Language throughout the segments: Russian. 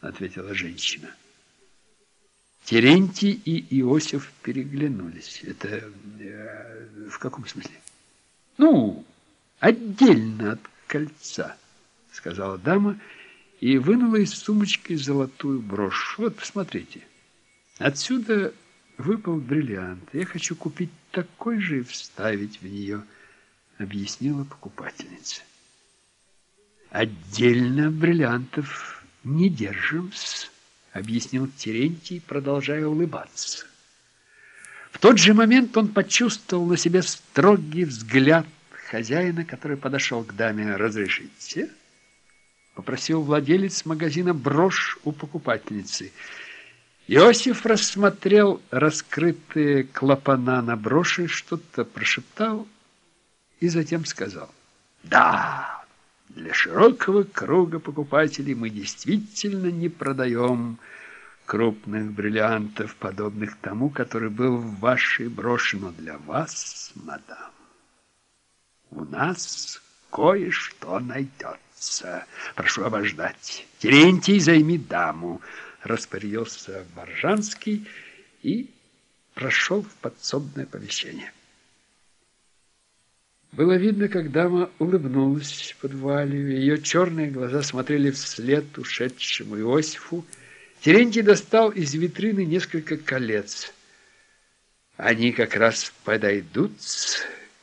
ответила женщина. Терентий и Иосиф переглянулись. Это э, в каком смысле? Ну, отдельно от кольца, сказала дама и вынула из сумочки золотую брошь. Вот, посмотрите. Отсюда выпал бриллиант. Я хочу купить такой же и вставить в нее, объяснила покупательница. Отдельно бриллиантов не держим-с объяснил Терентий, продолжая улыбаться. В тот же момент он почувствовал на себе строгий взгляд хозяина, который подошел к даме. «Разрешите?» Попросил владелец магазина брошь у покупательницы. Иосиф рассмотрел раскрытые клапана на броши, что-то прошептал и затем сказал «Да!» Для широкого круга покупателей мы действительно не продаем крупных бриллиантов, подобных тому, который был в вашей броши, но для вас, мадам, у нас кое-что найдется. Прошу обождать. Терентий, займи даму, распорядился Боржанский и прошел в подсобное помещение. Было видно, как дама улыбнулась под вуалью. Ее черные глаза смотрели вслед ушедшему Иосифу. Терентий достал из витрины несколько колец. Они как раз подойдут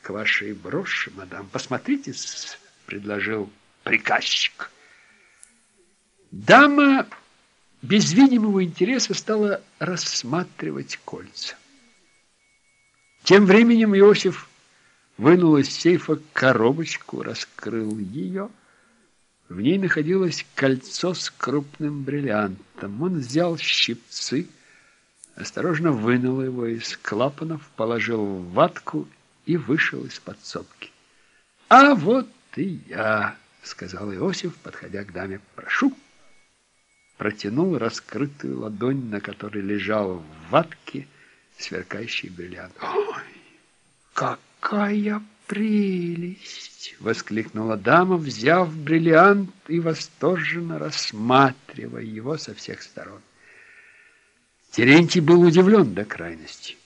к вашей броши, мадам. Посмотрите, предложил приказчик. Дама без видимого интереса стала рассматривать кольца. Тем временем Иосиф вынул из сейфа коробочку, раскрыл ее. В ней находилось кольцо с крупным бриллиантом. Он взял щипцы, осторожно вынул его из клапанов, положил в ватку и вышел из подсобки. «А вот и я», — сказал Иосиф, подходя к даме. «Прошу». Протянул раскрытую ладонь, на которой лежал в ватке сверкающий бриллиант. «Ой, как!» «Какая прелесть!» — воскликнула дама, взяв бриллиант и восторженно рассматривая его со всех сторон. Терентий был удивлен до крайности.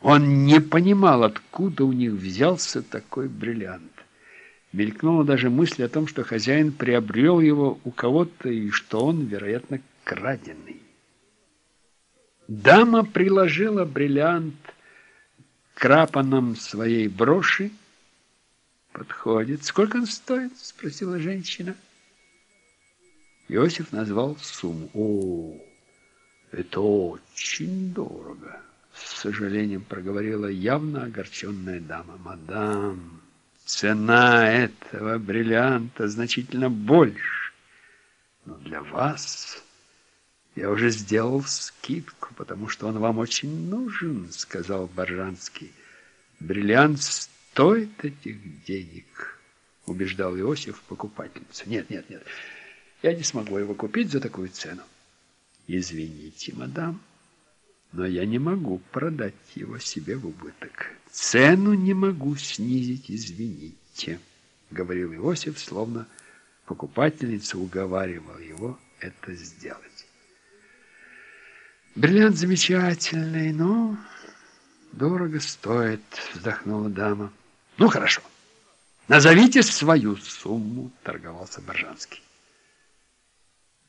Он не понимал, откуда у них взялся такой бриллиант. Мелькнула даже мысль о том, что хозяин приобрел его у кого-то и что он, вероятно, краденый. Дама приложила бриллиант крапаном своей броши. Подходит. Сколько он стоит? Спросила женщина. Иосиф назвал сумму. О, это очень дорого. С сожалением проговорила явно огорченная дама. Мадам, цена этого бриллианта значительно больше. Но для вас... Я уже сделал скидку, потому что он вам очень нужен, сказал Баржанский. Бриллиант стоит этих денег, убеждал Иосиф покупательницу. Нет, нет, нет. Я не смогу его купить за такую цену. Извините, мадам, но я не могу продать его себе в убыток. Цену не могу снизить, извините, говорил Иосиф, словно покупательница уговаривала его это сделать. Бриллиант замечательный, но дорого стоит, вздохнула дама. Ну, хорошо. Назовите свою сумму, торговался Боржанский.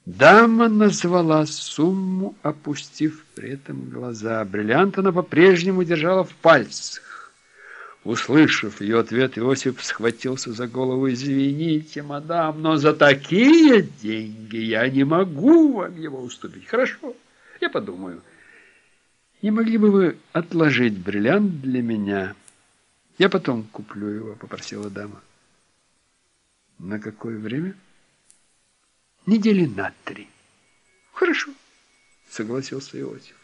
Дама назвала сумму, опустив при этом глаза. Бриллиант она по-прежнему держала в пальцах. Услышав ее ответ, Иосиф схватился за голову. «Извините, мадам, но за такие деньги я не могу вам его уступить. Хорошо?» Я подумаю. Не могли бы вы отложить бриллиант для меня? Я потом куплю его, попросила дама. На какое время? Недели на три. Хорошо, согласился Иосиф.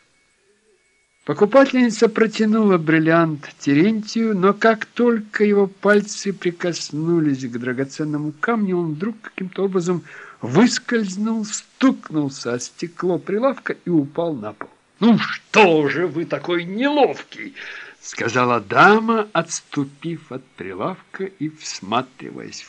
Покупательница протянула бриллиант Терентию, но как только его пальцы прикоснулись к драгоценному камню, он вдруг каким-то образом выскользнул, стукнулся о стекло прилавка и упал на пол. «Ну что же вы такой неловкий?» — сказала дама, отступив от прилавка и всматриваясь в